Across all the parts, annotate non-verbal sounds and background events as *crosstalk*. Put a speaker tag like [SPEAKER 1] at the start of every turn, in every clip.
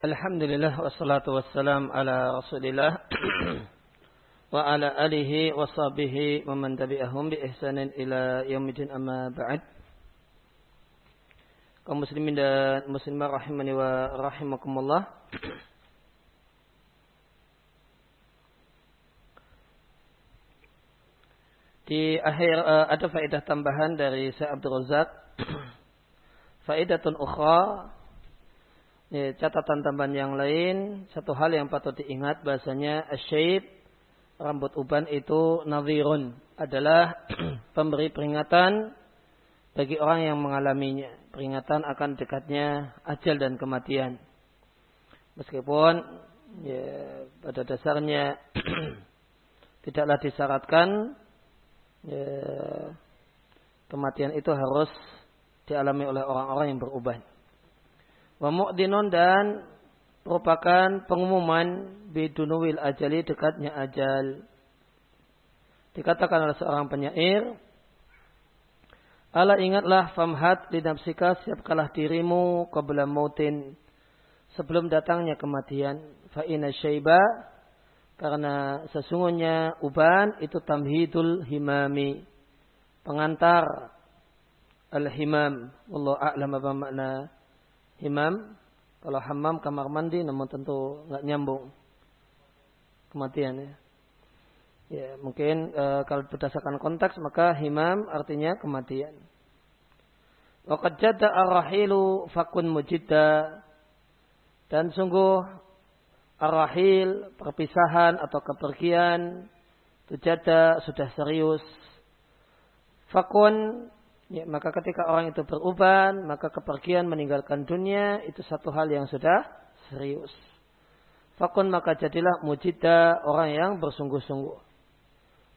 [SPEAKER 1] Alhamdulillah wassalatu wassalam ala Rasulillah wa ala alihi wa sahbihi wa man tabi'ahum bi ihsanin ila yaumil amma ba'd. Kaum muslimin dan muslimah rahimani wa rahimakumullah. Di akhir uh, ada faedah tambahan dari Syekh Abdul Razak. Faedatun ukhra Ya, catatan tambahan yang lain, satu hal yang patut diingat bahasanya asyib, rambut uban itu nadhirun, adalah *clears throat* pemberi peringatan bagi orang yang mengalaminya. Peringatan akan dekatnya ajal dan kematian. Meskipun ya, pada dasarnya *clears throat* tidaklah disyaratkan ya, kematian itu harus dialami oleh orang-orang yang beruban wa mu'dinun dan merupakan pengumuman bidunuwil ajali dekatnya ajal. Dikatakan oleh seorang penyair, Allah ingatlah famhat di nafsika siapkalah dirimu qabla mautin sebelum datangnya kematian. Fa inna syaiba karena sesungguhnya uban itu tamhidul himami pengantar al-himam. Allah a'lam apa makna Imam kalau hammam kamar mandi namun tentu nggak nyambung kematian ya. Ya, mungkin e, kalau berdasarkan konteks maka himam artinya kematian. Waqad jadda ar-rahilu fakun mujidda dan sungguh ar-rahil perpisahan atau kepergian itu jada sudah serius. Fakun Ya, maka ketika orang itu beruban, maka kepergian meninggalkan dunia itu satu hal yang sudah serius. Fakun maka jadilah mujida orang yang bersungguh-sungguh.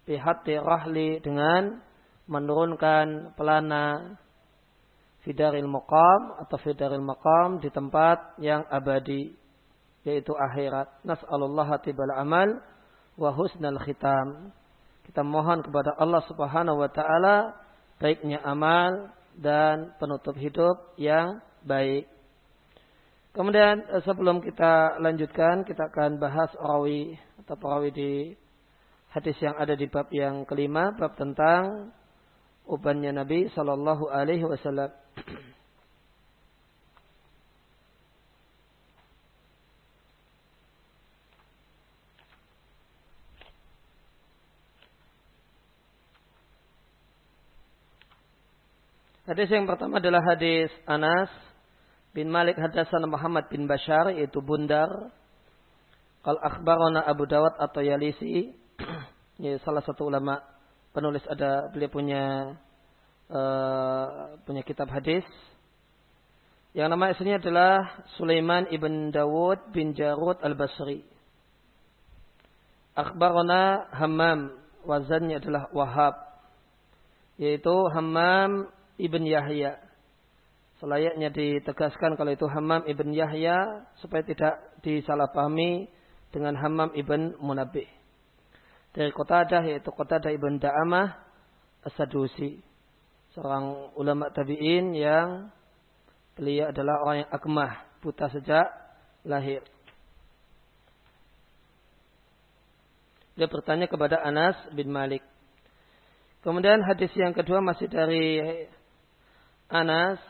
[SPEAKER 1] Pihati rahli dengan menurunkan pelana fidaril maqam atau fidaril maqam di tempat yang abadi yaitu akhirat. Nas'alullah tibal amal wa husnal khitam. Kita mohon kepada Allah Subhanahu wa taala baiknya amal dan penutup hidup yang baik. Kemudian eh, sebelum kita lanjutkan, kita akan bahas rawi atau perawi di hadis yang ada di bab yang kelima, bab tentang ubannya Nabi Shallallahu Alaihi Wasallam. *clears throat* Hadis yang pertama adalah hadis Anas bin Malik hadasan Muhammad bin Bashar yaitu Bundar. Kal akhbarona Abu Dawud atau Yalisi *clears throat* ya, salah satu ulama penulis ada beliau punya uh, punya kitab hadis yang nama aslinya adalah Sulaiman ibn Dawud bin Jarud al-Basri. Akhbarona Hammam wazannya adalah Wahab yaitu Hammam ibn Yahya. Selayaknya ditegaskan kalau itu Hammam ibn Yahya supaya tidak disalahpahami dengan Hammam ibn Munabih. Dari Qatadah yaitu Qatadah ibn Da'amah As-Sadusi. Seorang ulama tabi'in yang beliau adalah orang yang akmah, buta sejak lahir. Dia bertanya kepada Anas bin Malik. Kemudian hadis yang kedua masih dari Anas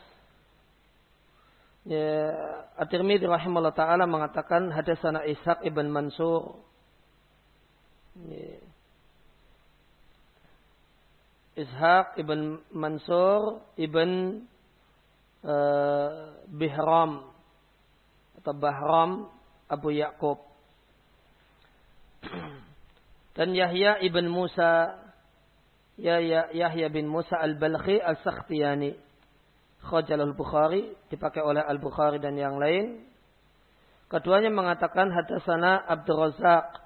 [SPEAKER 1] ya, At-Tirmidzi rahimahullah taala mengatakan hadasana Ishaq ibn Mansur. Ya. Ishaq ibn Mansur ibn uh, Bihram atau Bahram Abu Yaqub. Dan Yahya ibn Musa ya, ya Yahya bin Musa al-Balkhi al-Sakhtiyani Khajal al-Bukhari dipakai oleh al-Bukhari dan yang lain. Keduanya mengatakan hadasana Abdul Razak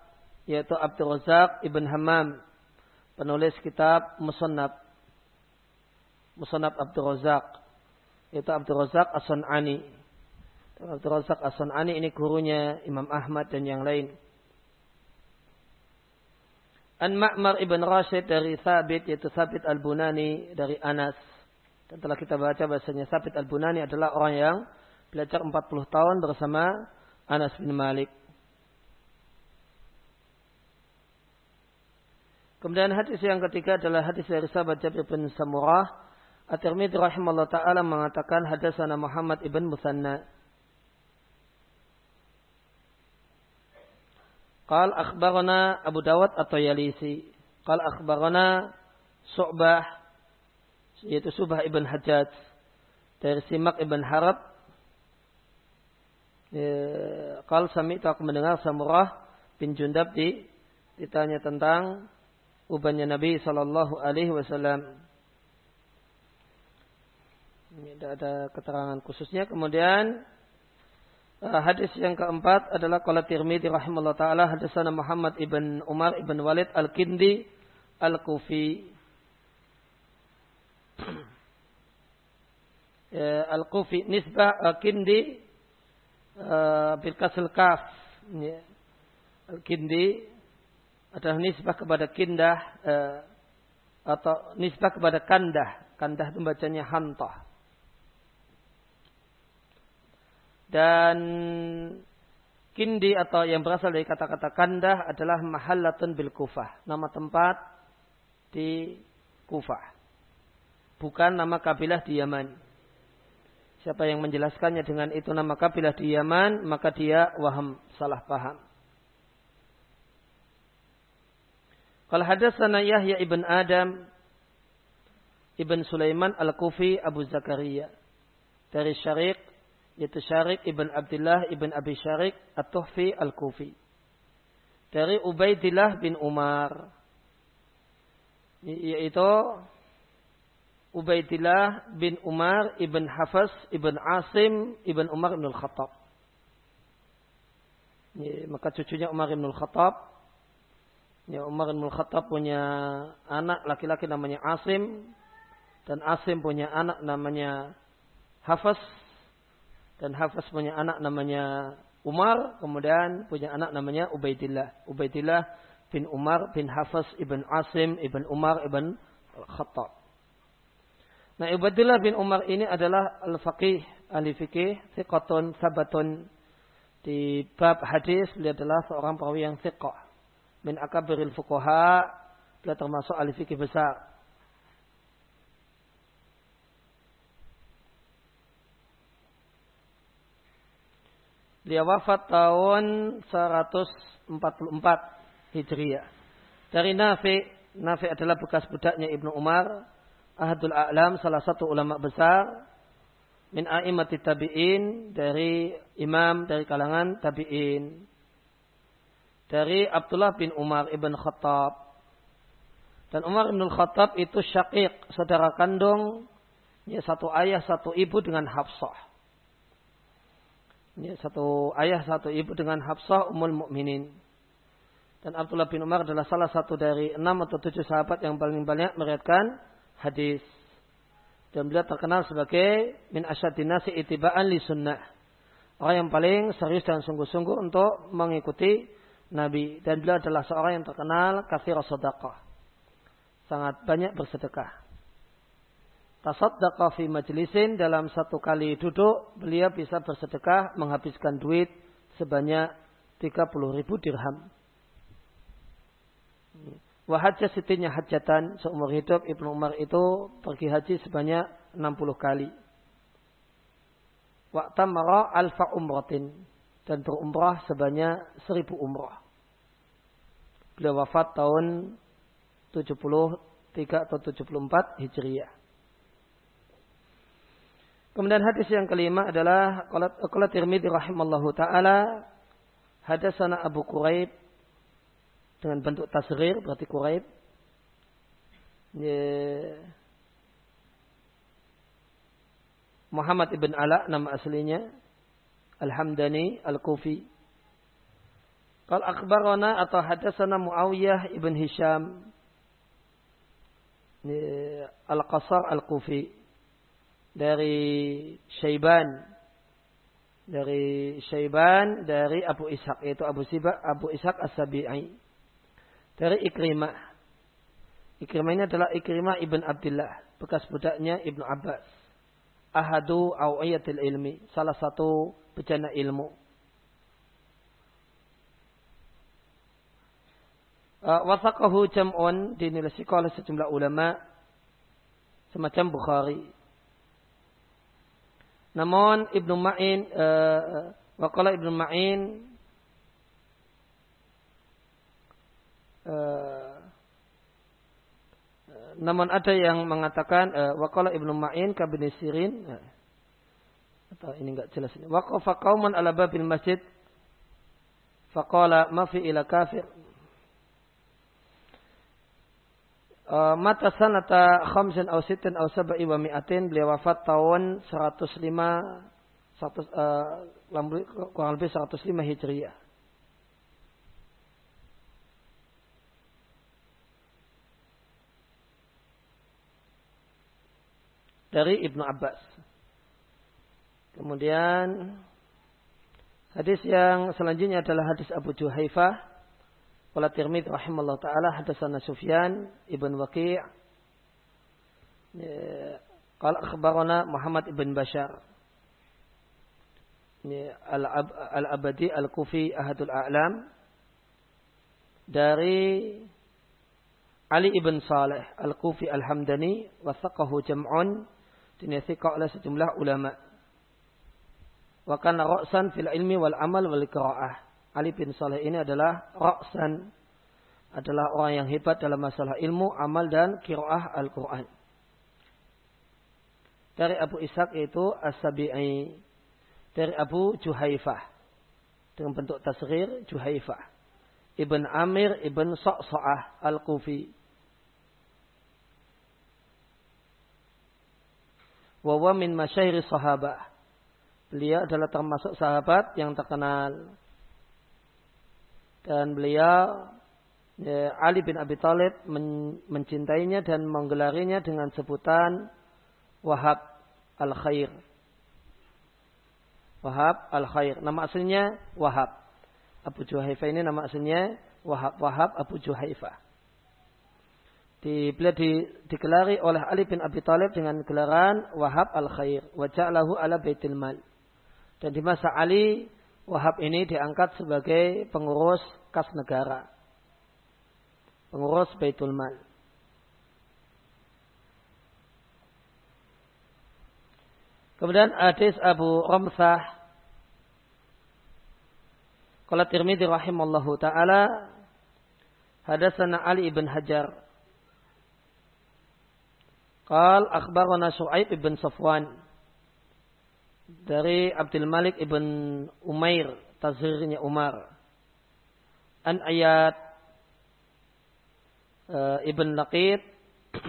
[SPEAKER 1] yaitu Abdul Razak ibn Hammam penulis kitab Musannab Musannab Abdul Razak yaitu Abdul Razak As-Sun'ani. Abdul Razak As-Sun'ani ini gurunya Imam Ahmad dan yang lain. An Ma'mar ibn Rashid dari Thabit yaitu Thabit al-Bunani dari Anas dan telah kita baca bahasanya Sabit Al-Bunani adalah orang yang belajar 40 tahun bersama Anas bin Malik. Kemudian hadis yang ketiga adalah hadis dari sahabat Jabir bin Samurah. At-Tirmidzi rahimahullah taala mengatakan hadasana Muhammad ibn Musanna. Qal akhbarana Abu Dawud atau Yalisi. Qal akhbarana Su'bah yaitu Subah ibn Hajjaj dari Simak ibn Harab. Ya, Qal sami aku mendengar Samurah bin Jundab di ditanya tentang ubannya Nabi Shallallahu Alaihi Wasallam. Ini tidak ada keterangan khususnya. Kemudian uh, hadis yang keempat adalah qala Tirmidzi rahimahullah taala hadisana Muhammad ibn Umar ibn Walid al-Kindi al-Kufi. Uh, al-Kufi nisbah uh, Kindi uh, bil kaf. Al-Kindi adalah nisbah kepada kindah eh, atau nisbah kepada kandah. Kandah itu bacanya hantah. Dan kindi atau yang berasal dari kata-kata kandah adalah mahallatun bil kufah. Nama tempat di kufah. Bukan nama kabilah di Yaman. Siapa yang menjelaskannya dengan itu nama kabilah di Yaman, maka dia waham, salah paham. Kalau hadasana Yahya ibn Adam ibn Sulaiman al-Kufi Abu Zakaria dari Syarik yaitu Syarik ibn Abdullah ibn Abi Syarik at-Tuhfi al-Kufi dari Ubaidillah bin Umar yaitu Ubaidillah bin Umar ibn Hafaz ibn Asim ibn Umar ibn al-Khattab. Maka cucunya Umar ibn al-Khattab. Ya Umar bin Khattab punya anak laki-laki namanya Asim. Dan Asim punya anak namanya Hafaz. Dan Hafaz punya anak namanya Umar. Kemudian punya anak namanya Ubaidillah. Ubaidillah bin Umar bin Hafaz ibn Asim ibn Umar ibn Khattab Nah Ubaidillah bin Umar ini adalah al-faqih ahli fikih thiqatun sabatun di bab hadis beliau adalah seorang perawi yang thiqah min akabiril fukoha dia termasuk ahli fikih besar. Dia wafat tahun 144 Hijriah. Dari Nafi, Nafi adalah bekas budaknya Ibnu Umar, Ahadul A'lam, salah satu ulama besar, min a'imati tabi'in, dari imam dari kalangan tabi'in dari Abdullah bin Umar ibn Khattab. Dan Umar ibn Khattab itu syakik, saudara kandung, ya, satu ayah, satu ibu dengan Hafsah. Ya, satu ayah, satu ibu dengan Hafsah umul mukminin. Dan Abdullah bin Umar adalah salah satu dari enam atau tujuh sahabat yang paling banyak meriatkan hadis. Dan beliau terkenal sebagai min asyadinasi itibaan li sunnah. Orang yang paling serius dan sungguh-sungguh untuk mengikuti Nabi dan beliau adalah seorang yang terkenal kafir sedekah. Sangat banyak bersedekah. Tasaddaqa fi majlisin dalam satu kali duduk beliau bisa bersedekah menghabiskan duit sebanyak 30 ribu dirham. Wahajah sitinya hajatan seumur hidup Ibnu Umar itu pergi haji sebanyak 60 kali. Wa'tamara alfa umratin dan berumrah sebanyak seribu umrah. Beliau wafat tahun 73 atau 74 Hijriah. Kemudian hadis yang kelima adalah qala Tirmidzi rahimallahu taala hadasana Abu Quraib dengan bentuk tasghir berarti Quraib. Muhammad ibn Ala nama aslinya. Al-Hamdani Al-Kufi. Qal akhbarana atau hadasana Muawiyah ibn Hisham. Al-Qasar Al-Kufi. Dari Syaiban. Dari Syaiban dari Abu Ishaq yaitu Abu Siba Abu Ishaq As-Sabi'i dari Ikrimah. Ikrimah ini adalah Ikrimah ibn Abdullah, bekas budaknya Ibnu Abbas. Ahadu awiyatil ilmi, salah satu bejana ilmu. Eh, Wasakahu jam'un dinilai oleh sejumlah ulama semacam Bukhari. Namun Ibnu Ma'in eh, eh, uh, waqala Ibnu Ma'in uh, namun ada yang mengatakan uh, waqala Ibnu Ma'in ka bin Sirin uh, atau ini enggak jelas ini. Waqafa qauman ala babil masjid faqala ma fi ila kafir. Uh, mata sanata khamsin aw sittin aw sab'i wa mi'atin beliau wafat tahun 105 100, uh, kurang lebih 105 Hijriah. Dari Ibnu Abbas. Kemudian hadis yang selanjutnya adalah hadis Abu Juhaifah. Wala Tirmidzi rahimallahu taala hadatsana Sufyan ibn Waqi' Qala akhbarana Muhammad ibn Bashar Al-Abadi Al-Kufi Ahadul A'lam dari Ali ibn Saleh Al-Kufi Al-Hamdani wasaqahu jam'un dinasiqa oleh sejumlah ulama' Wa kana ra'san fil ilmi wal amal wal qiraah. Ali bin Saleh ini adalah ra'san adalah orang yang hebat dalam masalah ilmu, amal dan qiraah Al-Qur'an. Dari Abu Ishaq yaitu As-Sabi'i. Dari Abu Juhaifah. Dengan bentuk tasghir Juhaifah. Ibn Amir Ibn Sa'sa'ah Al-Kufi. Wawa min masyairi sahabah Beliau adalah termasuk sahabat yang terkenal. Dan beliau ya, Ali bin Abi Thalib men, mencintainya dan menggelarinya dengan sebutan Wahab Al-Khair. Wahab Al-Khair. Nama aslinya Wahab. Abu Juhaifah ini nama aslinya Wahab. Wahab Abu Juhaifah. Di, beliau di, digelari oleh Ali bin Abi Thalib dengan gelaran Wahab Al-Khair. Waja'lahu ala baitil mal. Dan di masa Ali, Wahab ini diangkat sebagai pengurus kas negara. Pengurus Baitul Mal. Kemudian hadis Abu Ramsah Qala Tirmidzi rahimallahu taala hadatsana Ali ibn Hajar Qal akhbarana Su'aib ibn Safwan dari Abdul Malik ibn Umair, tazhirnya Umar. An ayat uh, ibn Laqid *clears throat*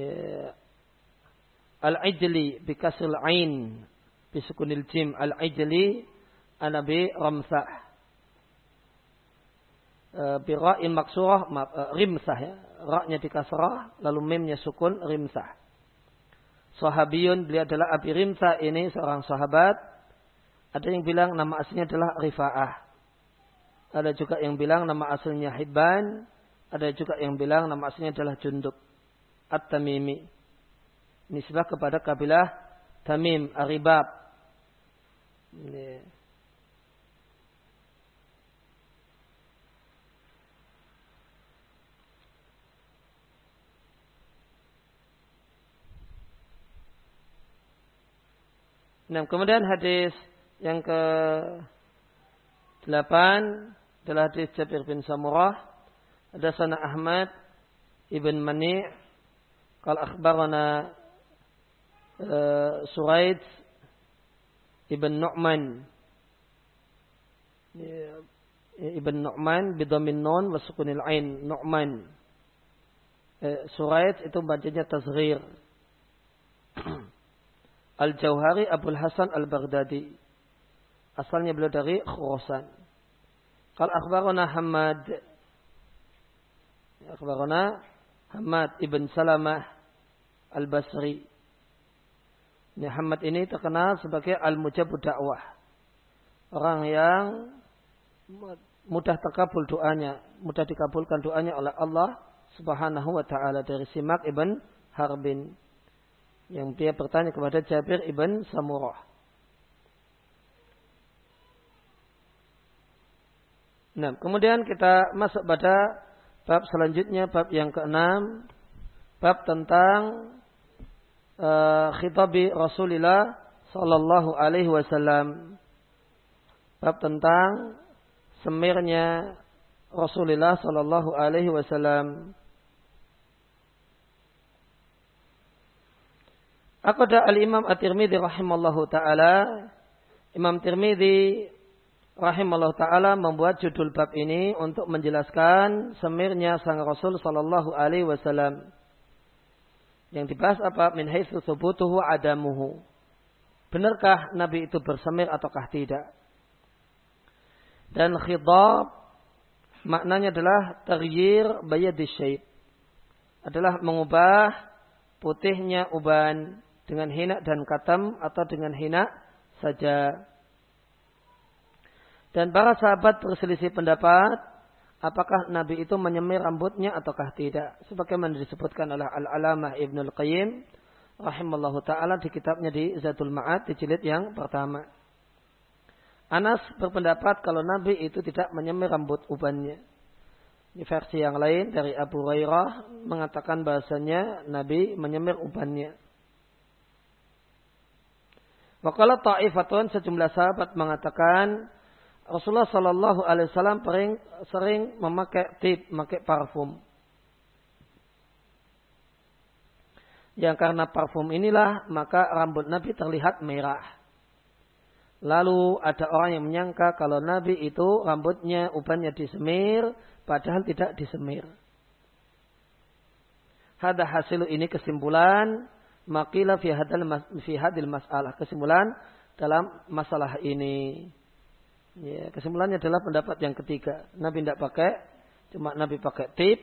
[SPEAKER 1] ya, Al-Ijli bikasril ain bisukunil jim. Al-Ijli anabi Ramsah. Uh, bira'in maksurah uh, rimsah ya ra-nya dikasrah lalu mimnya sukun rimsah sahabiyun beliau adalah Abi Rimsa ini seorang sahabat. Ada yang bilang nama aslinya adalah Rifa'ah. Ada juga yang bilang nama aslinya Hibban. Ada juga yang bilang nama aslinya adalah Jundub. At-Tamimi. Nisbah kepada kabilah Tamim, Aribab. Ini. Nah, kemudian hadis yang ke delapan adalah hadis Jabir bin Samurah. Ada sana Ahmad ibn Mani' Kal akhbarana uh, Suraid ibn Nu'man. Ya, ibn Nu'man bidamin nun wa sukunil ain. Nu'man. Uh, Suraid itu bacanya tasghir *clears throat* Al-Jauhari Abdul Hasan Al-Baghdadi. Asalnya beliau dari Khurasan. Qal akhbarana Hamad. Akhbarana Hamad ibn Salamah Al-Basri. Ini Hamad ini terkenal sebagai Al-Mujabud Da'wah. Orang yang mudah terkabul doanya, mudah dikabulkan doanya oleh Allah Subhanahu wa taala dari Simak ibn Harbin yang dia bertanya kepada Jabir ibn Samurah. Nah, kemudian kita masuk pada bab selanjutnya, bab yang keenam, bab tentang uh, khitabi Rasulullah Sallallahu Alaihi Wasallam. Bab tentang semirnya Rasulullah Sallallahu Alaihi Wasallam. Aqada al-Imam At-Tirmidzi rahimallahu taala Imam Tirmidzi rahimallahu taala membuat judul bab ini untuk menjelaskan semirnya sang Rasul sallallahu alaihi wasallam. Yang dibahas apa? Min haitsu thubutuhu adamuhu. Benarkah Nabi itu bersemir ataukah tidak? Dan khidab maknanya adalah taghyir bayadi syait. Adalah mengubah putihnya uban dengan hina dan katam atau dengan hina saja. Dan para sahabat berselisih pendapat apakah Nabi itu menyemir rambutnya ataukah tidak. Sebagaimana disebutkan oleh Al-Alamah Ibnul Qayyim rahimallahu taala di kitabnya di Zatul Ma'ad di jilid yang pertama. Anas berpendapat kalau Nabi itu tidak menyemir rambut ubannya. Di versi yang lain dari Abu Hurairah mengatakan bahasanya Nabi menyemir ubannya. Wakala ta'ifatun sejumlah sahabat mengatakan Rasulullah Shallallahu Alaihi Wasallam sering, memakai tip, memakai parfum. Yang karena parfum inilah maka rambut Nabi terlihat merah. Lalu ada orang yang menyangka kalau Nabi itu rambutnya ubannya disemir, padahal tidak disemir. Ada hasil ini kesimpulan makilah fi hadal fi hadil masalah. Kesimpulan dalam masalah ini. Ya, kesimpulannya adalah pendapat yang ketiga. Nabi tidak pakai, cuma Nabi pakai tip.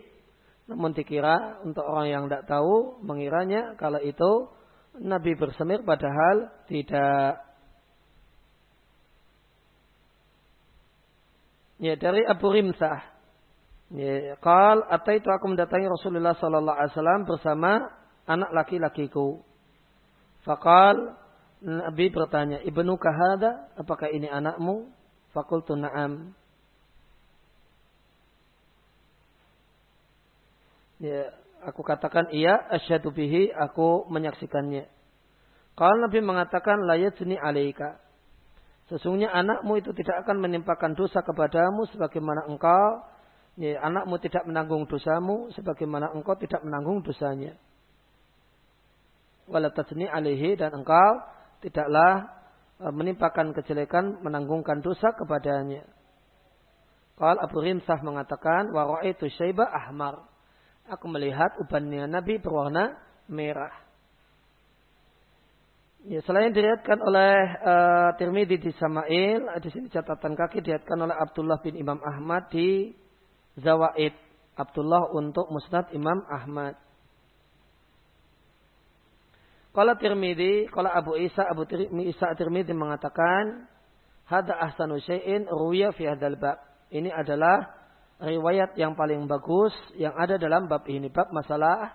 [SPEAKER 1] Namun dikira untuk orang yang tidak tahu, mengiranya kalau itu Nabi bersemir padahal tidak. Ya, dari Abu Rimsah. Ya, atau itu aku mendatangi Rasulullah Sallallahu Alaihi Wasallam bersama anak laki-lakiku. Fakal, Nabi bertanya, Ibnu Kahada, apakah ini anakmu? Fakultu na'am. Ya, aku katakan iya, asyhadu bihi, aku menyaksikannya. Kalau Nabi mengatakan layatni alaika. Sesungguhnya anakmu itu tidak akan menimpakan dosa kepadamu sebagaimana engkau ya, anakmu tidak menanggung dosamu sebagaimana engkau tidak menanggung dosanya. Walatasni alaihi dan engkau tidaklah E, menimpakan kejelekan menanggungkan dosa kepadanya. Qal Abu Rimsah mengatakan wa itu syaiba ahmar. Aku melihat ubannya Nabi berwarna merah. Ya, selain dilihatkan oleh uh, Tirmidzi di Samail, di sini catatan kaki dilihatkan oleh Abdullah bin Imam Ahmad di Zawaid. Abdullah untuk Musnad Imam Ahmad. Kalau Tirmidzi, kalau Abu Isa, Abu Isa Tirmidzi mengatakan, Hada ahsanu syai'in ruya fi hadzal bab. Ini adalah riwayat yang paling bagus yang ada dalam bab ini. Bab masalah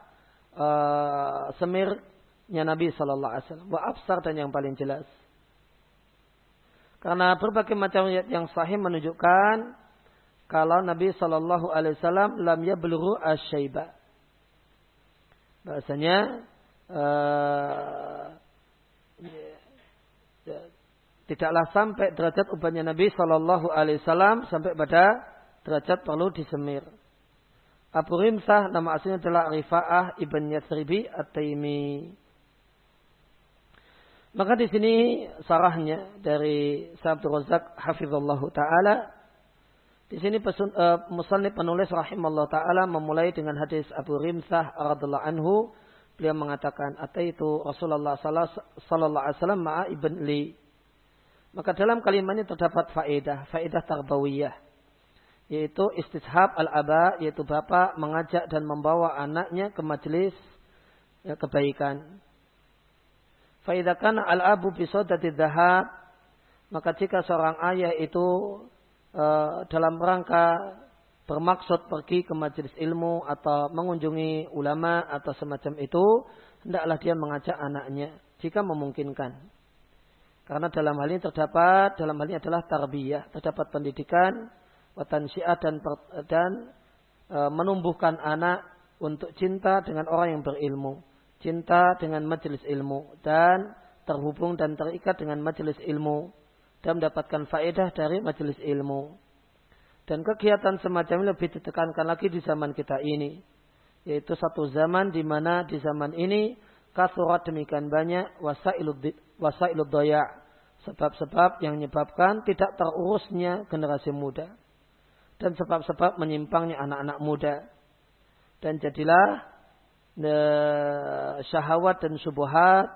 [SPEAKER 1] uh, semirnya Nabi sallallahu alaihi wasallam. Wa absar dan yang paling jelas. Karena berbagai macam riwayat yang sahih menunjukkan kalau Nabi sallallahu alaihi wasallam lam yablughu asyaiba. Bahasanya uh, tidaklah sampai derajat ubannya Nabi Shallallahu Alaihi Wasallam sampai pada derajat perlu disemir. Abu Rimsah nama aslinya adalah Rifa'ah ibn Yathribi at-Taimi. Maka di sini sarahnya dari Sabtu Razak Hafizallahu Ta'ala. Di sini pesun, uh, penulis rahimahullah ta'ala memulai dengan hadis Abu Rimsah radhiallahu anhu Beliau mengatakan, itu Rasulullah sallallahu alaihi wasallam ma'a ibn li. Maka dalam kalimat terdapat faedah, faedah tarbawiyah. Yaitu istishab al-aba, yaitu bapak mengajak dan membawa anaknya ke majelis ya, kebaikan. Faedah kana al-abu bisodati dahab, maka jika seorang ayah itu uh, dalam rangka bermaksud pergi ke majelis ilmu atau mengunjungi ulama atau semacam itu, hendaklah dia mengajak anaknya jika memungkinkan. Karena dalam hal ini terdapat, dalam hal ini adalah tarbiyah, terdapat pendidikan syiah dan dan e, menumbuhkan anak untuk cinta dengan orang yang berilmu, cinta dengan majelis ilmu dan terhubung dan terikat dengan majelis ilmu dan mendapatkan faedah dari majelis ilmu. Dan kegiatan semacam ini lebih ditekankan lagi di zaman kita ini. Yaitu satu zaman di mana di zaman ini kasurat demikian banyak wasailud doya. Sebab-sebab yang menyebabkan tidak terurusnya generasi muda. Dan sebab-sebab menyimpangnya anak-anak muda. Dan jadilah e, syahwat dan subuhat,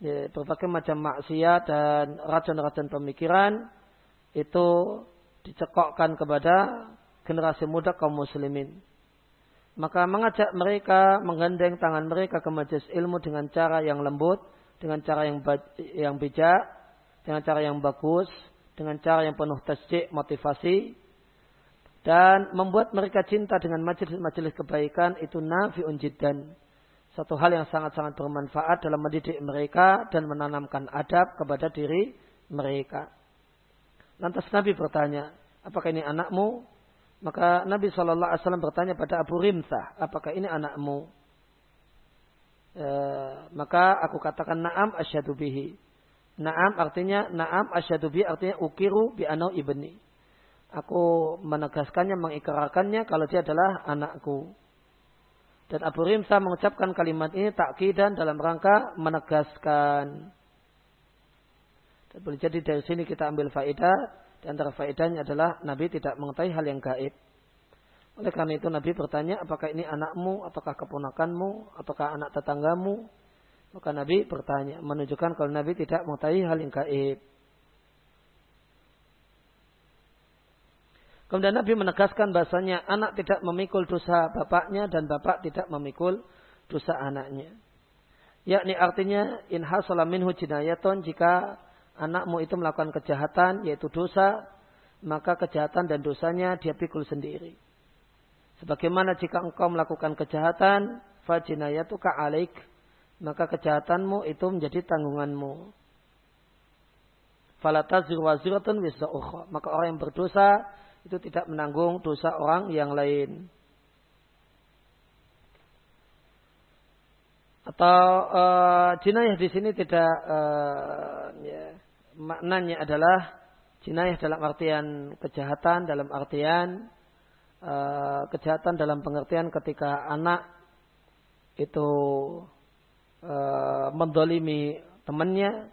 [SPEAKER 1] e, berbagai macam maksiat dan racun-racun pemikiran itu dicekokkan kepada generasi muda kaum muslimin. Maka mengajak mereka, menggandeng tangan mereka ke majelis ilmu dengan cara yang lembut, dengan cara yang yang bijak, dengan cara yang bagus, dengan cara yang penuh tasjik, motivasi, dan membuat mereka cinta dengan majelis-majelis kebaikan itu nafi'un jiddan. Satu hal yang sangat-sangat bermanfaat dalam mendidik mereka dan menanamkan adab kepada diri mereka. Lantas Nabi bertanya, apakah ini anakmu? Maka Nabi Shallallahu Alaihi Wasallam bertanya pada Abu Rimsah, apakah ini anakmu? E, maka aku katakan naam asyadu bihi. Naam artinya naam asyadu bihi artinya ukiru bi anau ibni. Aku menegaskannya, mengikrarkannya kalau dia adalah anakku. Dan Abu Rimsah mengucapkan kalimat ini takkidan dalam rangka menegaskan dan boleh jadi dari sini kita ambil faedah. Di antara faedahnya adalah Nabi tidak mengetahui hal yang gaib. Oleh karena itu Nabi bertanya, apakah ini anakmu, apakah keponakanmu, apakah anak tetanggamu? Maka Nabi bertanya, menunjukkan kalau Nabi tidak mengetahui hal yang gaib. Kemudian Nabi menegaskan bahasanya anak tidak memikul dosa bapaknya dan bapak tidak memikul dosa anaknya. Yakni artinya in hasala minhu jinayaton jika anakmu itu melakukan kejahatan, yaitu dosa, maka kejahatan dan dosanya dia pikul sendiri. Sebagaimana jika engkau melakukan kejahatan, fajinayatuka alik, maka kejahatanmu itu menjadi tanggunganmu. Falatazir waziratun wisra Maka orang yang berdosa itu tidak menanggung dosa orang yang lain. Atau uh, jinayah di sini tidak uh, ya, maknanya adalah jinayah dalam artian kejahatan, dalam artian uh, kejahatan dalam pengertian ketika anak itu uh, mendolimi temannya,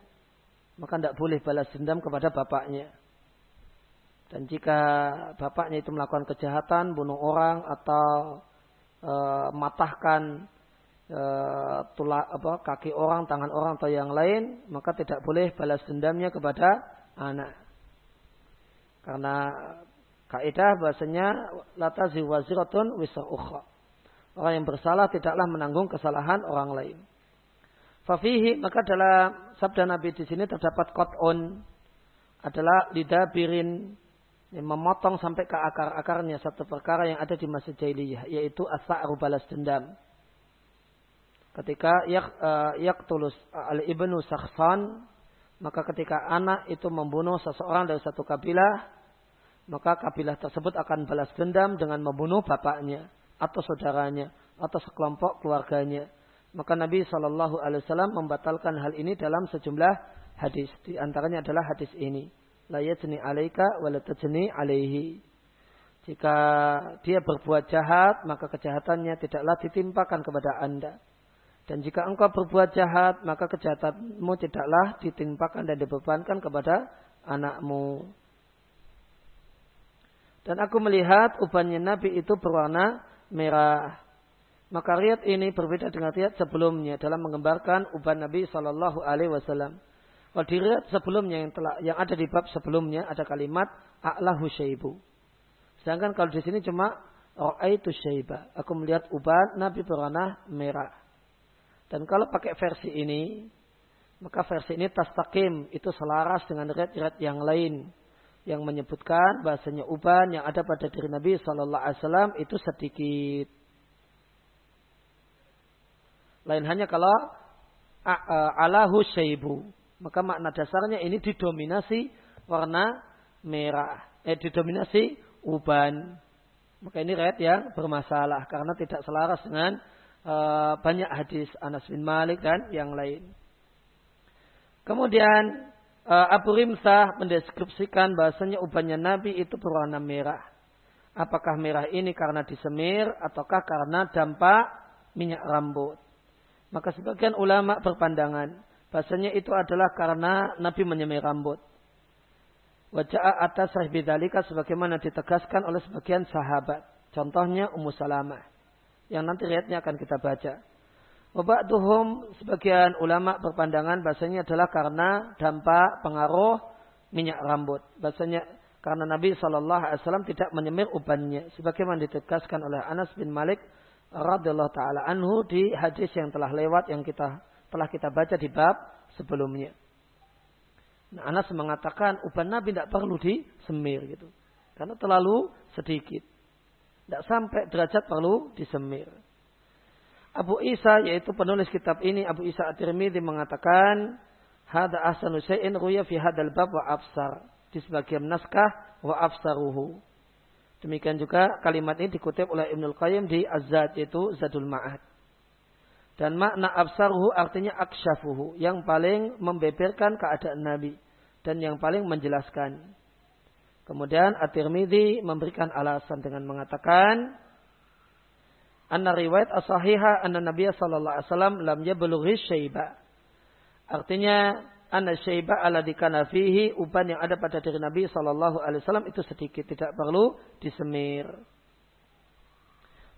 [SPEAKER 1] maka tidak boleh balas dendam kepada bapaknya. Dan jika bapaknya itu melakukan kejahatan, bunuh orang atau e, matahkan e, tulak apa kaki orang, tangan orang atau yang lain, maka tidak boleh balas dendamnya kepada anak. Karena kaidah bahasanya latazi waziratun wisa ukha. Orang yang bersalah tidaklah menanggung kesalahan orang lain. Fafihi maka dalam sabda Nabi di sini terdapat on adalah lidabirin yang memotong sampai ke akar-akarnya satu perkara yang ada di masa jahiliyah yaitu asa'ru balas dendam ketika yak uh, yak tulus al ibnu sakhsan maka ketika anak itu membunuh seseorang dari satu kabilah maka kabilah tersebut akan balas dendam dengan membunuh bapaknya atau saudaranya atau sekelompok keluarganya. Maka Nabi Shallallahu Alaihi Wasallam membatalkan hal ini dalam sejumlah hadis. Di antaranya adalah hadis ini. La yajni alaika wa la tajni alaihi. Jika dia berbuat jahat maka kejahatannya tidaklah ditimpakan kepada anda dan jika engkau berbuat jahat, maka kejahatanmu tidaklah ditimpakan dan dibebankan kepada anakmu. Dan aku melihat ubannya Nabi itu berwarna merah. Maka riat ini berbeda dengan riat sebelumnya dalam menggambarkan uban Nabi Shallallahu Alaihi Wasallam. Kalau di riat sebelumnya yang telah yang ada di bab sebelumnya ada kalimat a'lahu syaibu. Sedangkan kalau di sini cuma itu syaiba. Aku melihat uban Nabi berwarna merah. Dan kalau pakai versi ini, maka versi ini tastakim itu selaras dengan riwayat-riwayat yang lain yang menyebutkan bahasanya uban yang ada pada diri Nabi Shallallahu Alaihi Wasallam itu sedikit. Lain hanya kalau alahu syaibu, maka makna dasarnya ini didominasi warna merah, eh didominasi uban. Maka ini red yang bermasalah karena tidak selaras dengan uh, banyak hadis Anas bin Malik dan yang lain. Kemudian uh, Abu Rimsah mendeskripsikan bahasanya ubannya Nabi itu berwarna merah. Apakah merah ini karena disemir ataukah karena dampak minyak rambut? Maka sebagian ulama berpandangan bahasanya itu adalah karena Nabi menyemir rambut. Wajah atas bidalika sebagaimana ditegaskan oleh sebagian sahabat. Contohnya Ummu Salamah. Yang nanti riatnya akan kita baca. Wabakduhum sebagian ulama berpandangan bahasanya adalah karena dampak pengaruh minyak rambut. Bahasanya karena Nabi Shallallahu Alaihi Wasallam tidak menyemir ubannya, sebagaimana ditegaskan oleh Anas bin Malik radhiallahu taala anhu di hadis yang telah lewat yang kita telah kita baca di bab sebelumnya. Nah, Anas mengatakan uban Nabi tidak perlu disemir gitu. Karena terlalu sedikit. Tidak sampai derajat perlu disemir. Abu Isa yaitu penulis kitab ini Abu Isa At-Tirmidzi mengatakan hada ahsanu syai'in ruya fi hadal bab wa afsar di sebagian naskah wa afsaruhu. Demikian juga kalimat ini dikutip oleh Ibnul Qayyim di Az-Zad yaitu Zadul Ma'ad. Dan makna absaruhu artinya aksyafuhu. Yang paling membeberkan keadaan Nabi. Dan yang paling menjelaskan. Kemudian At-Tirmidhi memberikan alasan dengan mengatakan. Anna riwayat as-sahihah anna Nabi sallallahu alaihi wasallam lam yablughi syaiba. Artinya anna syaiba ala dikana fihi uban yang ada pada diri Nabi sallallahu alaihi wasallam itu sedikit tidak perlu disemir.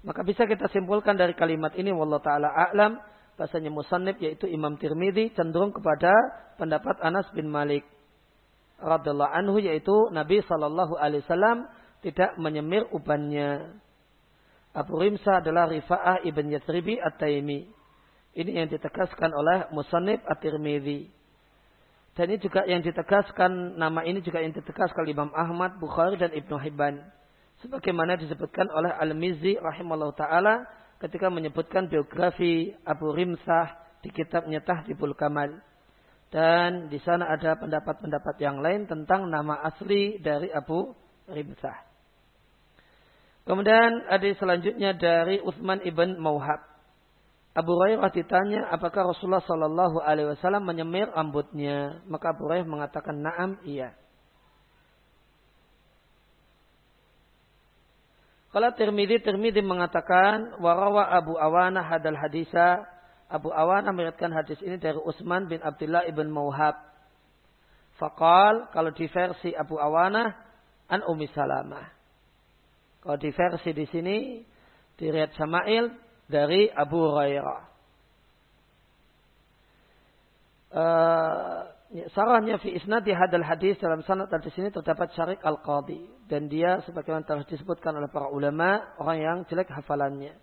[SPEAKER 1] Maka bisa kita simpulkan dari kalimat ini wallahu taala a'lam bahasanya musannif yaitu Imam Tirmidzi cenderung kepada pendapat Anas bin Malik radhiyallahu anhu yaitu Nabi sallallahu alaihi wasallam tidak menyemir ubannya. Abu Rimsa adalah Rifa'ah ibn Yathribi At-Taimi. Ini yang ditegaskan oleh Musannif At-Tirmidzi. Dan ini juga yang ditegaskan, nama ini juga yang ditegaskan Imam Ahmad, Bukhari, dan Ibnu Hibban sebagaimana disebutkan oleh Al-Mizzi rahimallahu taala ketika menyebutkan biografi Abu Rimsah di kitabnya Tahdibul Kamal. Dan di sana ada pendapat-pendapat yang lain tentang nama asli dari Abu Rimsah. Kemudian ada selanjutnya dari Utsman ibn Mauhab. Abu Hurairah ditanya apakah Rasulullah Shallallahu Alaihi Wasallam menyemir rambutnya. Maka Abu Hurairah mengatakan naam iya. Kalau Tirmidzi, Tirmidzi mengatakan warawa Abu Awana hadal hadisa. Abu Awana meriwayatkan hadis ini dari Utsman bin Abdullah ibn Mauhab. Fakal kalau di versi Abu Awana an Umi Salamah. Kalau di versi di sini diriat Samail dari Abu Hurairah. Uh, Ya, sarahnya fi isnadi hadal hadis dalam sanad hadis ini terdapat Syarik al-Qadi dan dia sebagaimana telah disebutkan oleh para ulama orang yang jelek hafalannya.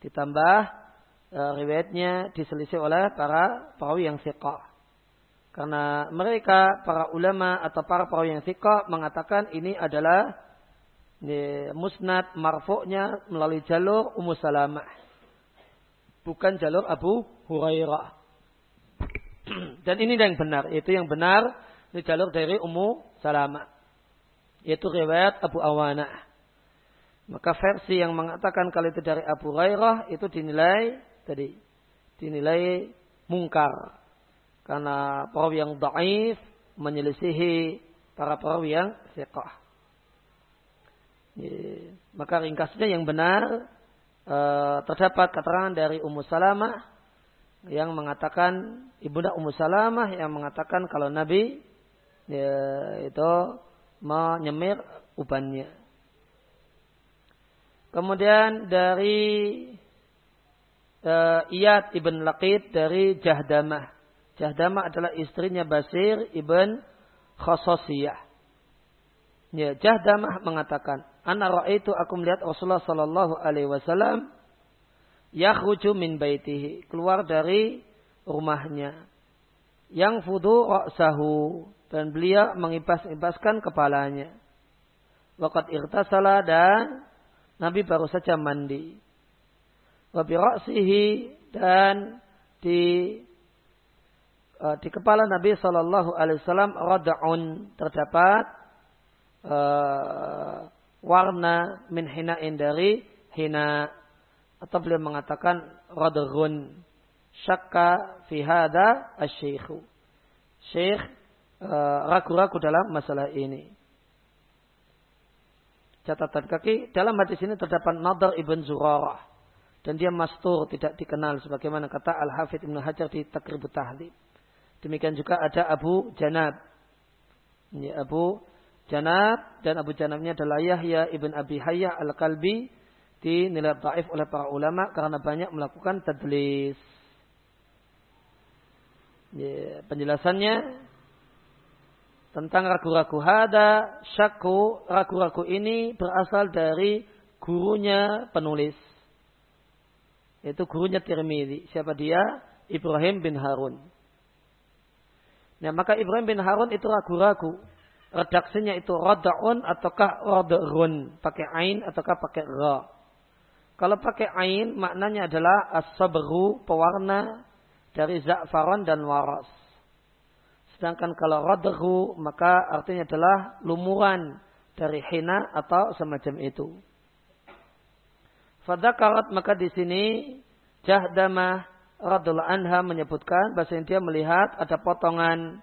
[SPEAKER 1] Ditambah riwayatnya diselisih oleh para perawi yang thiqah. Karena mereka para ulama atau para perawi yang thiqah mengatakan ini adalah ya, musnad marfu'nya melalui jalur Ummu Salamah. Bukan jalur Abu Hurairah. *clears throat* Dan ini yang benar. Itu yang benar. Ini jalur dari Ummu Salamah. Yaitu riwayat Abu Awana. Maka versi yang mengatakan kalau itu dari Abu Hurairah itu dinilai tadi dinilai mungkar karena perawi yang daif menyelisihi para perawi yang siqah. Maka ringkasnya yang benar eh, terdapat keterangan dari Ummu Salamah yang mengatakan ibunda Ummu Salamah yang mengatakan kalau Nabi ya, itu menyemir ubannya. Kemudian dari uh, Iyad ibn Laqid dari Jahdamah. Jahdamah adalah istrinya Basir ibn Khososiyah. Ya, Jahdamah mengatakan, "Ana itu aku melihat Rasulullah sallallahu alaihi wasallam yakhruju min baitihi, keluar dari rumahnya. Yang fudu ra'sahu dan beliau mengibas-ibaskan kepalanya. Waqat irtasala dan Nabi baru saja mandi. Wa bi ra'sihi dan di uh, di kepala Nabi Shallallahu Alaihi Wasallam rada'un terdapat uh, warna min hina'in dari hina atau beliau mengatakan radghun syakka fi hada asy-syekhu. Syekh eh, ragu-ragu dalam masalah ini. Catatan kaki dalam hadis ini terdapat Nadar ibn Zurarah dan dia mastur tidak dikenal sebagaimana kata Al Hafidh Ibnu Hajar di Takribut Tahlib. Demikian juga ada Abu Janab. Ini Abu Janab dan Abu Janabnya adalah Yahya ibn Abi Hayyah al-Kalbi dinilai taif oleh para ulama karena banyak melakukan tadlis. Ya, penjelasannya tentang ragu-ragu hada, syakku, ragu-ragu ini berasal dari gurunya penulis. Yaitu gurunya Tirmidzi. Siapa dia? Ibrahim bin Harun. Nah, maka Ibrahim bin Harun itu ragu-ragu. Redaksinya itu rada'un ataukah rada'run. Pakai ain ataukah pakai ra. Kalau pakai ain maknanya adalah as-sabru, pewarna dari za'faran dan waras. Sedangkan kalau radhu maka artinya adalah lumuran dari hina atau semacam itu. Fadzakarat maka di sini Jahdamah radhiallahu anha menyebutkan bahasa dia melihat ada potongan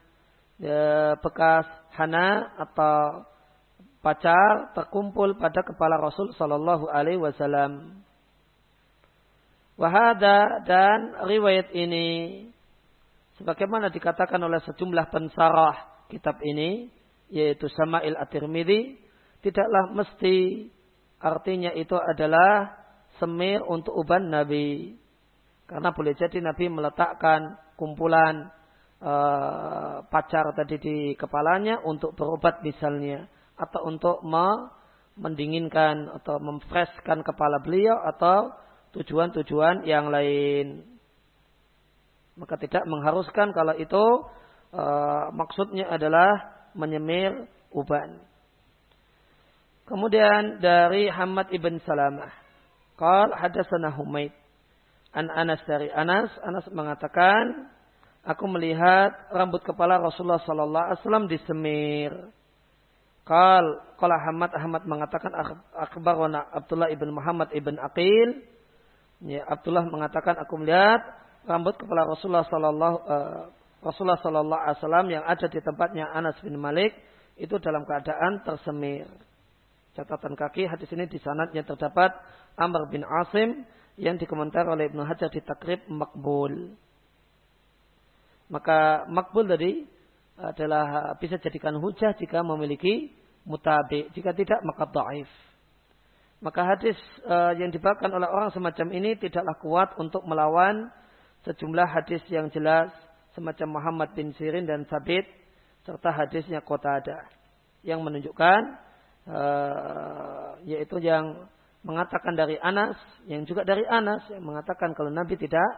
[SPEAKER 1] ya, bekas hana atau pacar terkumpul pada kepala Rasul Shallallahu Alaihi Wasallam. Wahada dan riwayat ini sebagaimana dikatakan oleh sejumlah pensarah kitab ini yaitu Sama'il At-Tirmidzi tidaklah mesti artinya itu adalah semir untuk uban Nabi karena boleh jadi Nabi meletakkan kumpulan uh, pacar tadi di kepalanya untuk berobat misalnya atau untuk mendinginkan atau memfreshkan kepala beliau atau tujuan-tujuan yang lain. Maka tidak mengharuskan kalau itu uh, maksudnya adalah menyemir uban. Kemudian dari Hamad ibn Salamah. Qal hadasana Humaid. An Anas dari Anas. Anas mengatakan, aku melihat rambut kepala Rasulullah sallallahu alaihi wasallam disemir. Qal qala Hamad Ahmad mengatakan akhbarana Abdullah ibn Muhammad ibn Aqil Ya, Abdullah mengatakan aku melihat rambut kepala Rasulullah sallallahu uh, Rasulullah sallallahu alaihi wasallam yang ada di tempatnya Anas bin Malik itu dalam keadaan tersemir. Catatan kaki hadis ini di sanadnya terdapat Amr bin Asim yang dikomentar oleh Ibnu Hajar di Takrib Makbul. Maka makbul tadi adalah bisa jadikan hujah jika memiliki mutabi. Jika tidak maka dhaif. Maka hadis uh, yang dibawakan oleh orang semacam ini tidaklah kuat untuk melawan sejumlah hadis yang jelas semacam Muhammad bin Sirin dan Sabit serta hadisnya kota ada yang menunjukkan uh, yaitu yang mengatakan dari Anas yang juga dari Anas yang mengatakan kalau Nabi tidak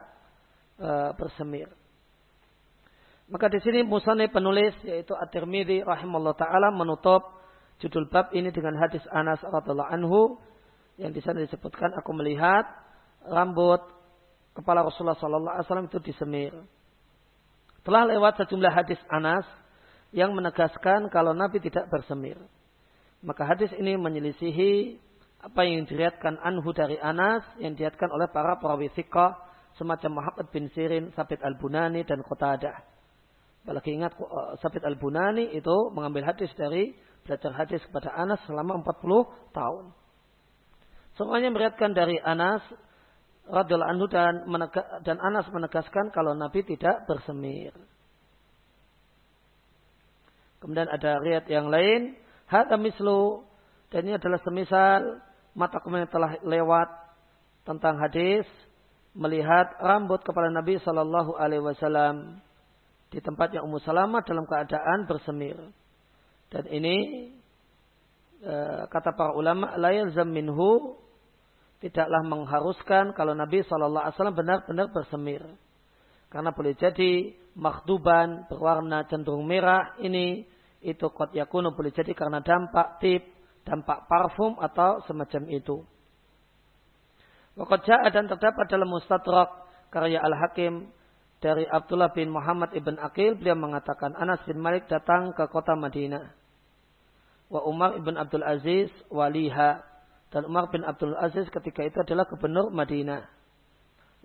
[SPEAKER 1] uh, bersemir. Maka di sini Musane penulis yaitu At-Tirmidzi rahimallahu taala menutup judul bab ini dengan hadis Anas radhiallahu anhu yang di sana disebutkan aku melihat rambut kepala Rasulullah Sallallahu Alaihi Wasallam itu disemir. Telah lewat sejumlah hadis Anas yang menegaskan kalau Nabi tidak bersemir. Maka hadis ini menyelisihi apa yang diriatkan Anhu dari Anas yang diriatkan oleh para perawi thiqah semacam Muhammad bin Sirin, Sabit Al-Bunani dan Qatadah. Apalagi ingat eh, Sabit Al-Bunani itu mengambil hadis dari belajar hadis kepada Anas selama 40 tahun. Semuanya meriatkan dari Anas radhiyallahu anhu dan dan Anas menegaskan kalau Nabi tidak bersemir. Kemudian ada riat yang lain, hadza mislu dan ini adalah semisal mata kemudian telah lewat tentang hadis melihat rambut kepala Nabi Shallallahu Alaihi Wasallam di tempatnya Ummu Salamah dalam keadaan bersemir. Dan ini eh, kata para ulama la yalzam minhu tidaklah mengharuskan kalau Nabi Shallallahu Alaihi Wasallam benar-benar bersemir. Karena boleh jadi makhduban berwarna cenderung merah ini itu kot yakunu boleh jadi karena dampak tip, dampak parfum atau semacam itu. Waktu dan terdapat dalam Mustadrak karya Al-Hakim dari Abdullah bin Muhammad ibn Akil beliau mengatakan Anas bin Malik datang ke kota Madinah. wa Umar ibn Abdul Aziz waliha dan Umar bin Abdul Aziz ketika itu adalah gubernur Madinah.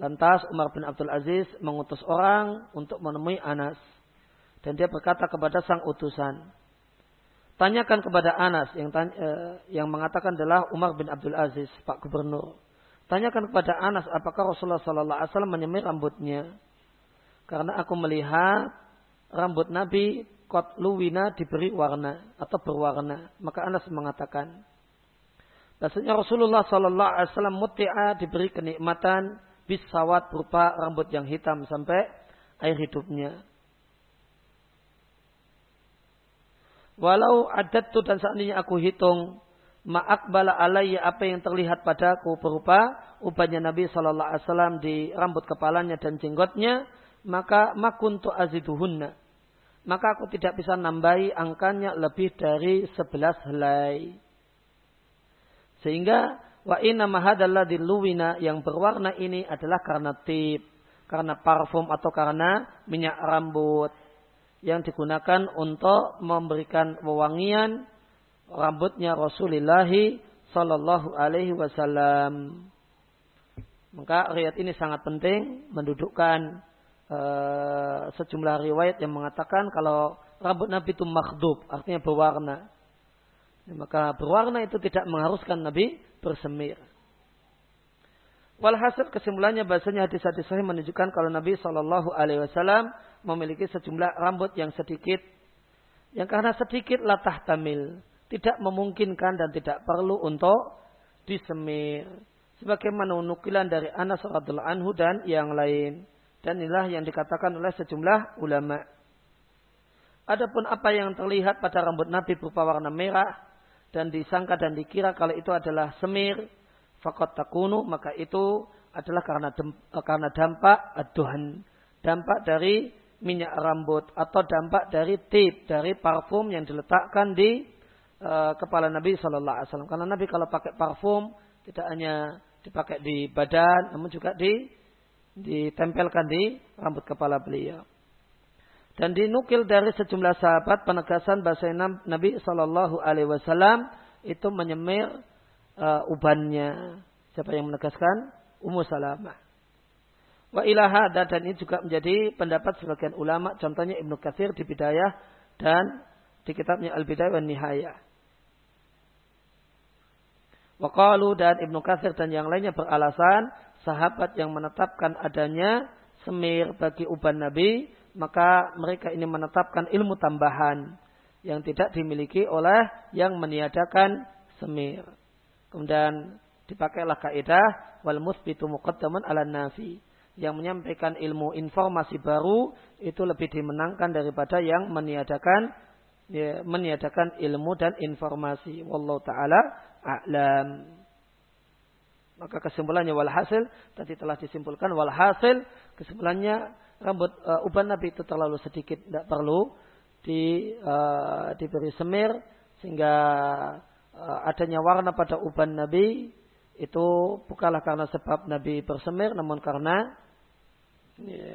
[SPEAKER 1] Lantas Umar bin Abdul Aziz mengutus orang untuk menemui Anas dan dia berkata kepada sang utusan, tanyakan kepada Anas yang tanya, eh, yang mengatakan adalah Umar bin Abdul Aziz, Pak Gubernur. Tanyakan kepada Anas apakah Rasulullah Sallallahu Alaihi Wasallam menyemir rambutnya? Karena aku melihat rambut Nabi kot luwina diberi warna atau berwarna. Maka Anas mengatakan, Bahasanya Rasulullah Sallallahu Alaihi Wasallam muti'a diberi kenikmatan bisawat berupa rambut yang hitam sampai air hidupnya. Walau adat tu dan seandainya aku hitung bala alaiya apa yang terlihat padaku berupa ubahnya Nabi Sallallahu Alaihi Wasallam di rambut kepalanya dan jenggotnya, maka makuntu aziduhunna. Maka aku tidak bisa nambahi angkanya lebih dari sebelas helai. Sehingga wa inna di luwina yang berwarna ini adalah karena tip, karena parfum atau karena minyak rambut yang digunakan untuk memberikan wewangian rambutnya Rasulullah Sallallahu Alaihi Wasallam. Maka riwayat ini sangat penting mendudukkan uh, sejumlah riwayat yang mengatakan kalau rambut Nabi itu makhdub, artinya berwarna. Maka berwarna itu tidak mengharuskan Nabi bersemir. Walhasil kesimpulannya bahasanya hadis-hadis sahih menunjukkan kalau Nabi Shallallahu Alaihi Wasallam memiliki sejumlah rambut yang sedikit, yang karena sedikit latah tamil, tidak memungkinkan dan tidak perlu untuk disemir. Sebagaimana nukilan dari Anas radhiallahu anhu dan yang lain. Dan inilah yang dikatakan oleh sejumlah ulama. Adapun apa yang terlihat pada rambut Nabi berupa warna merah, dan disangka dan dikira kalau itu adalah semir fakot takunu maka itu adalah karena karena dampak aduhan dampak dari minyak rambut atau dampak dari tip dari parfum yang diletakkan di uh, kepala Nabi Shallallahu Alaihi Wasallam karena Nabi kalau pakai parfum tidak hanya dipakai di badan namun juga di ditempelkan di rambut kepala beliau. Dan dinukil dari sejumlah sahabat penegasan bahasa Nabi Shallallahu Alaihi Wasallam itu menyemir uh, ubannya. Siapa yang menegaskan? Ummu Salamah. Wa ilaha dan ini juga menjadi pendapat sebagian ulama. Contohnya Ibnu Katsir di Bidayah dan di kitabnya Al Bidayah dan Nihayah. Waqalu dan Ibnu Katsir dan yang lainnya beralasan sahabat yang menetapkan adanya semir bagi uban Nabi maka mereka ini menetapkan ilmu tambahan yang tidak dimiliki oleh yang meniadakan semir. Kemudian dipakailah kaidah wal musbitu muqaddaman ala nafi. Yang menyampaikan ilmu informasi baru itu lebih dimenangkan daripada yang meniadakan ya, meniadakan ilmu dan informasi. Wallahu taala a'lam. Maka kesimpulannya walhasil tadi telah disimpulkan walhasil kesimpulannya rambut uh, uban Nabi itu terlalu sedikit, tidak perlu di, uh, diberi semir sehingga uh, adanya warna pada uban Nabi itu bukanlah karena sebab Nabi bersemir, namun karena ya,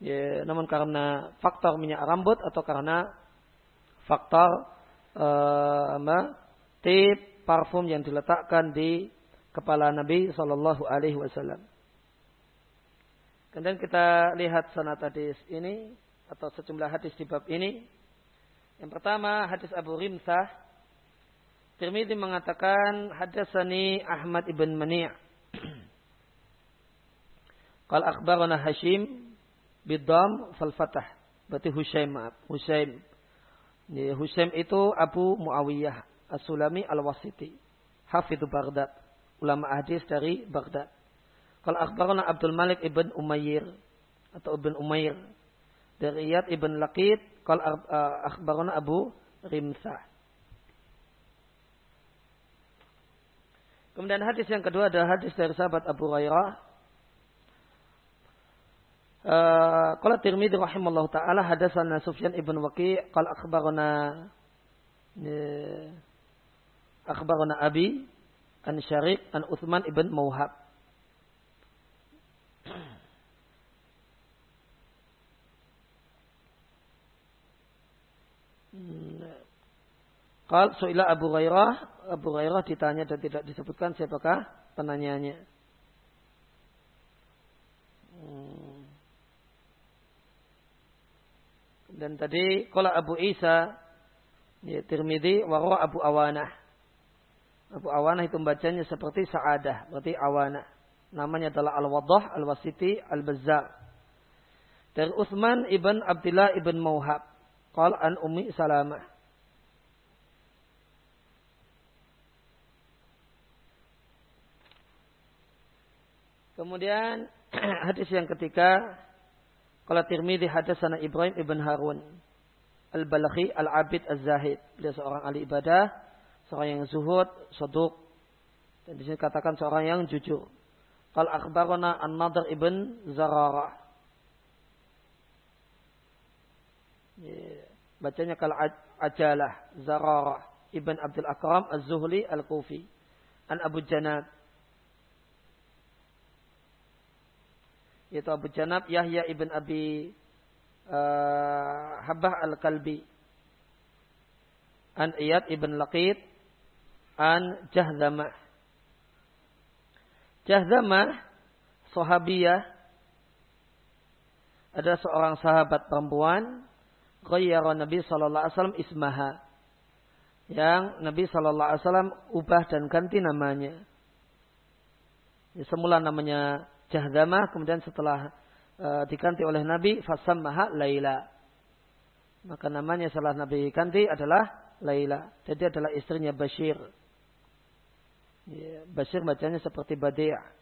[SPEAKER 1] ya, namun karena faktor minyak rambut atau karena faktor uh, tip parfum yang diletakkan di kepala Nabi Shallallahu Alaihi Wasallam. Kemudian kita lihat sanad hadis ini atau sejumlah hadis di bab ini. Yang pertama hadis Abu Rimsah. Tirmidzi mengatakan hadasani Ahmad ibn Mani' Qal akhbarana Hashim bidam fal fatah. Berarti Husaim maaf. Husaim. Husaim itu Abu Muawiyah As-Sulami Al-Wasiti. Hafidhu Baghdad. Ulama hadis dari Baghdad. Kalau akhbarana Abdul Malik ibn Umayyir atau ibn Umayyir dari Iyad ibn Laqid kalau uh, akhbarana Abu Rimsah. Kemudian hadis yang kedua adalah hadis dari sahabat Abu Hurairah. Kalau uh, Tirmidzi rahimallahu taala hadatsana Sufyan ibn Waqi' qala akhbarana akhbarana Abi an Syarik an Utsman ibn Mauhab Qal su'ila Abu Hurairah, Abu Hurairah ditanya dan tidak disebutkan siapakah penanyanya. Hmm. Dan tadi kalau Abu Isa ya, Tirmidzi wa Abu Awanah. Abu Awanah itu bacanya seperti Sa'adah, berarti Awanah. Namanya adalah Al-Wadah, Al-Wasiti, Al-Bazzar. Dari Utsman ibn Abdullah ibn Mauhab. Qal an Ummi Salamah. Kemudian *clears throat* hadis yang ketiga kalau Tirmidzi hadasana Ibrahim ibn Harun Al-Balakhi Al-Abid Az-Zahid. Beliau seorang ahli ibadah, seorang yang zuhud, soduk. Dan di sini katakan seorang yang jujur. Qal akhbarana An-Nadr ibn Zararah. Yeah. Bacanya kalau Ajalah Zararah ibn Abdul Akram Az-Zuhli Al-Kufi. An Abu Janab yaitu Abu Janab Yahya ibn Abi uh, Habah al-Kalbi. An Iyad ibn Laqid an Jahdamah Jahdamah sahabiyah ada seorang sahabat perempuan ghayyara Nabi sallallahu alaihi wasallam ismaha yang Nabi sallallahu alaihi wasallam ubah dan ganti namanya. Ya, semula namanya Jahdamah kemudian setelah uh, diganti oleh Nabi fasammaha Laila. Maka namanya setelah Nabi ganti adalah Laila. Jadi adalah istrinya Bashir. Ya, Bashir bacanya seperti Badi'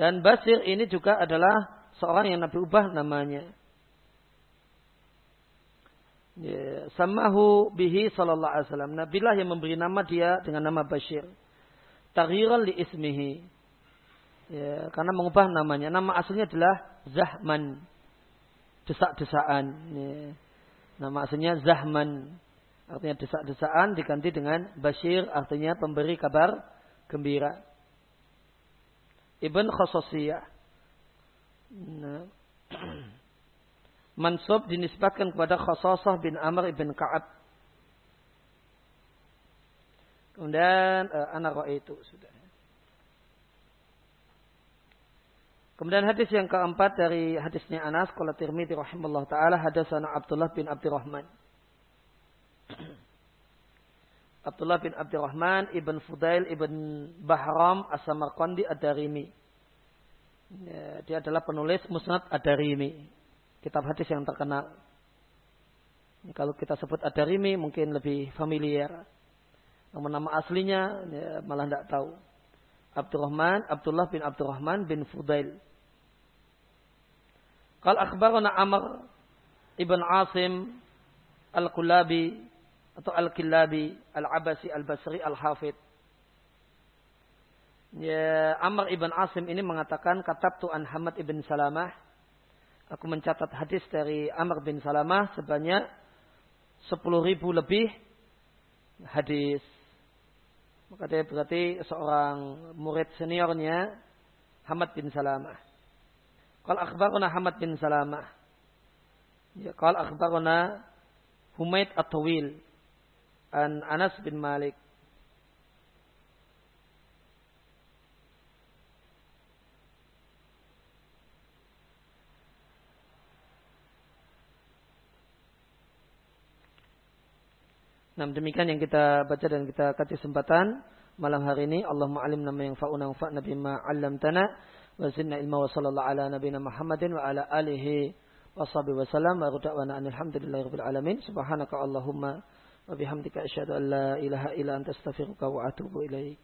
[SPEAKER 1] Dan Basir ini juga adalah seorang yang Nabi ubah namanya. Ya, samahu bihi sallallahu alaihi wasallam. Nabilah yang memberi nama dia dengan nama Bashir. Taghiran li ismihi. Ya, karena mengubah namanya. Nama aslinya adalah Zahman. Desak-desaan. Ya. Nama aslinya Zahman. Artinya desak-desaan diganti dengan Bashir. Artinya pemberi kabar gembira. Ibn Khososiyah. Nah. *clears throat* mansub dinisbatkan kepada Khososah bin Amr ibn Ka'ab. Kemudian uh, anak itu sudah. Kemudian hadis yang keempat dari hadisnya Anas kalau Tirmidzi rahimahullah taala hadasana Abdullah bin Abdurrahman. *clears throat* Abdullah bin Abdurrahman ibn Fudail ibn Bahram As-Samarqandi Ad-Darimi. Ya, dia adalah penulis Musnad Ad-Darimi kitab hadis yang terkenal. Kalau kita sebut Ad-Darimi mungkin lebih familiar. Namun nama aslinya ya, malah tidak tahu. Abdurrahman, Abdullah bin Abdurrahman bin Fudail. Qal akhbarana Amr ibn Asim al-Kulabi atau al-Kilabi al-Abasi al-Basri al-Hafid. Ya, Amr ibn Asim ini mengatakan katab an Hamad ibn Salamah Aku mencatat hadis dari Amr bin Salamah sebanyak 10 ribu lebih hadis. Maka dia berarti seorang murid seniornya Hamad bin Salamah. Qal akhbaruna Hamad bin Salamah. Ya, qal akhbaruna Humaid At-Tawil an Anas bin Malik. Nah demikian yang kita baca dan kita kasih kesempatan malam hari ini. Allahumma alim nama yang fa'una wa fa'na bima tanah wa zinna ilma wa sallallahu ala nabina Muhammadin wa ala alihi wa sahbihi wa salam wa ruda'wana anilhamdulillahi rabbil alamin. Subhanaka Allahumma wa bihamdika asyhadu an la ilaha illa anta astaghfiruka wa atubu ilaik.